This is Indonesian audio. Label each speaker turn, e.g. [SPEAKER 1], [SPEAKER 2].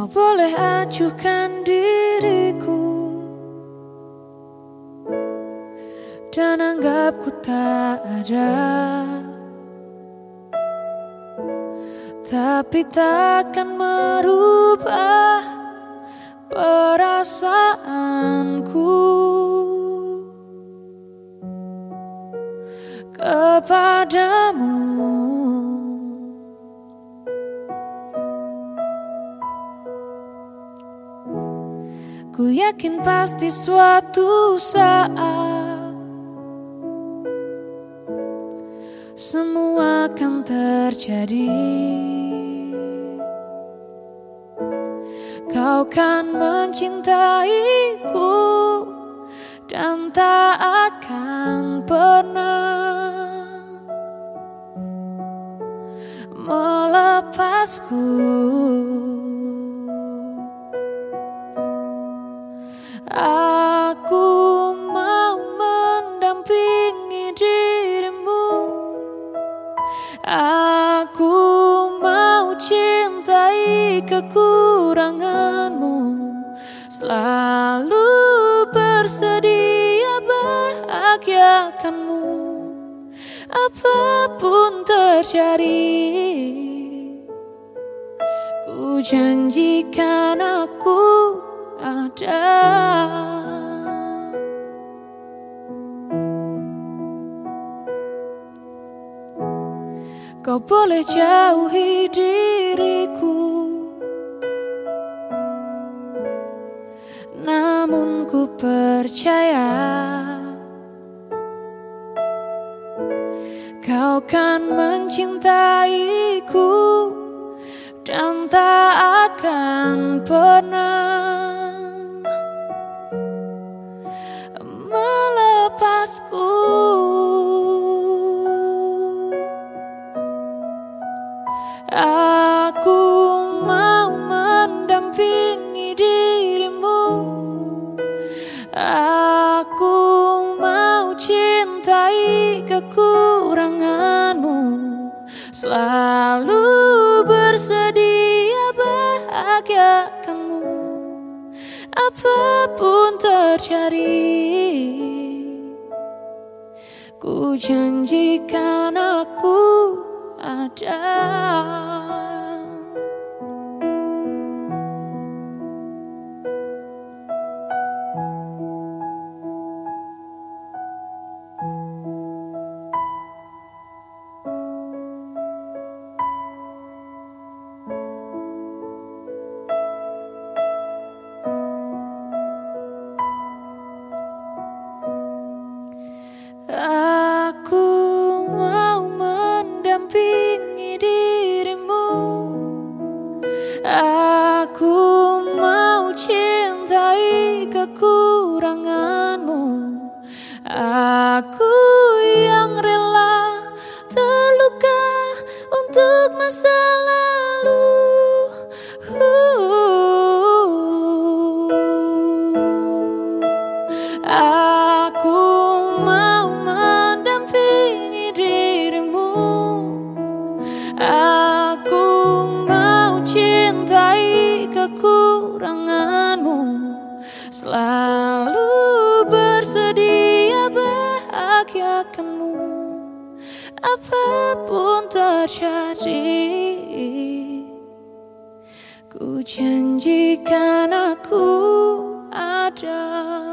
[SPEAKER 1] Kau boleh acuhkan diriku Dan anggap ku tak ada. Tapi takkan merubah perasaanku. Kepadamu Ku yakin pasti suatu saat Semua akan terjadi. Kau kan mencintaiku Dan tak akan pernah Melepasku Aku mau mendampingi dirimu. Aku mau cintai kekuranganmu. Selalu bersedia bahagiakanmu. Apa pun terjadi Ku janjikan aku Kau boleh jauhi diriku. Namun ku percaya Kau kan mencintaiku Dan tak akan pernah melepasku Aku mau mendampingi dirimu. Aku mau cintai kekuranganmu. Selalu bersedia bahagiakanmu. Apa pun terjadi Ku janjikan aku ada Aku yang rela terluka untuk masa lalu. Aku mau mendampingi dirimu. Aku mau cintai kekuranganmu. Selalu bahagiakanmu. Apa pun terjadi Ku janjikan aku ada